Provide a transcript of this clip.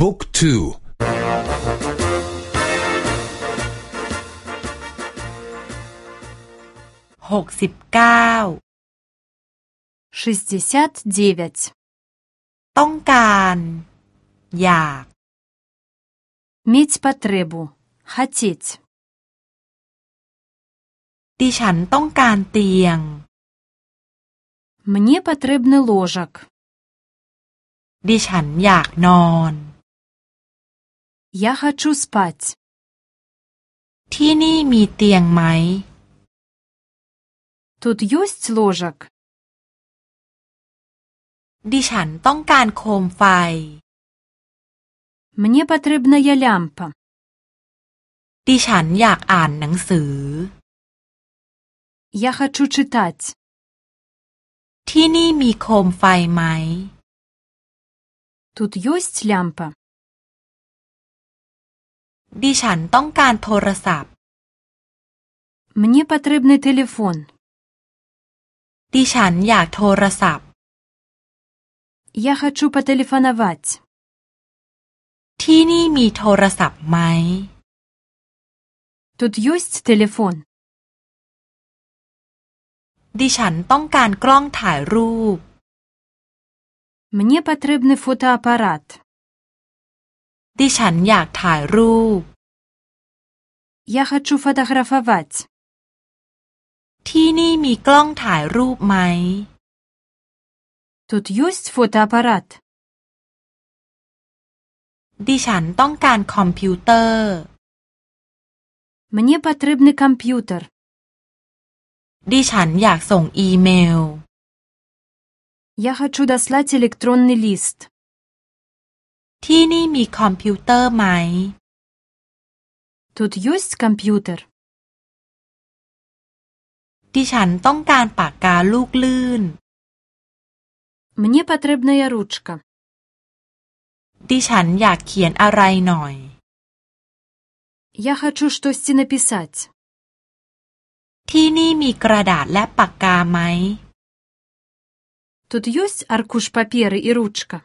บุ๊กทูหกสิบเก้า шестьдесят девять ต้องการ อยาก Иметь потребу. Хотеть. ดิฉันต้องการเตียง Мне потребны ложек. ดิฉันอยากนอน Я хочу спать. ที่นี่มีเตียงไหม Тут есть ложек? ดิฉันต้องการโคมไฟ Мне потребная лямпа. ดิฉันอยากอ่านหนังสือ Я хочу читать. ที่นี่มีโคมไฟไหม Тут есть лямпа. ดิฉันต้องการโทรศัพท์ Мне потребный телефон. ดิฉันอยากโทรศัพท์ Я хочу потелефоновать. ที่นี่มีโทรศัพท์ไหม Тут есть телефон. ดิฉันต้องการกล้องถ่ายรูป Мне потребный фотоаппарат. ดิฉันอยากถ่ายรูป Я хочу фотографовать. ที่นี่มีกล้องถ่ายรูปไหม Тут есть фотоаппарат. ดิฉันต้องการคอมพิวเตอร์ Мне потребный компьютер. ดิฉันอยากส่งอีเมล Я хочу дослать электронный лист. ที่นี่มีคอมพิวเตอร์ไหม Тут есть компьютер. ดิฉันต้องการปากกาลูกลื่น Мне потребная ручка. ดิฉันอยากเขียนอะไรหน่อย Я хочу что-то написать. ที่นี่มีกระดาษและปากกาไหม Тут есть аркуш паперы и ручка.